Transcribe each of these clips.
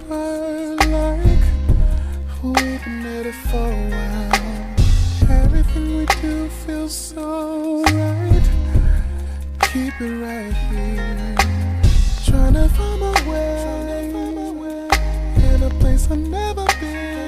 places like we've been at it for a while. Everything we do feels so right. Keep it right here. Trying to find my way in a place I've never been.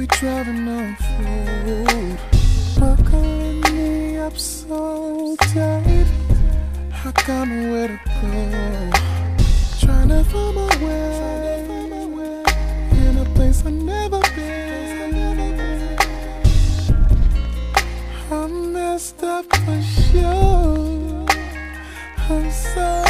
We driving off road, buckling me up so tight. I got nowhere to go. Trying to find my way in a place I've never up for sure. I'm so